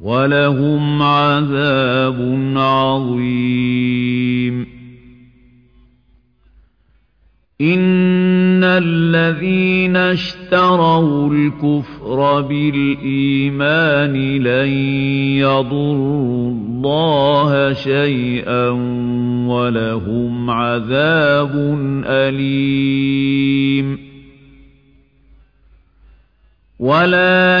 ولهم عذاب عظيم. إن الذين اشتروا الكفر بالإيمان لن يضروا الله شيئا ولهم عذاب أليم. ولا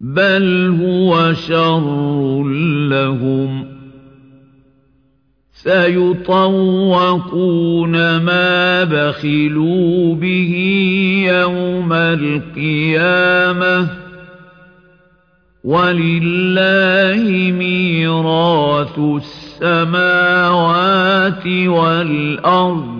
بَلْ هُوَ شَرٌّ لَهُمْ سيطوقون ما بخلوا به يوم القيامة ولله ميراث السماوات والأرض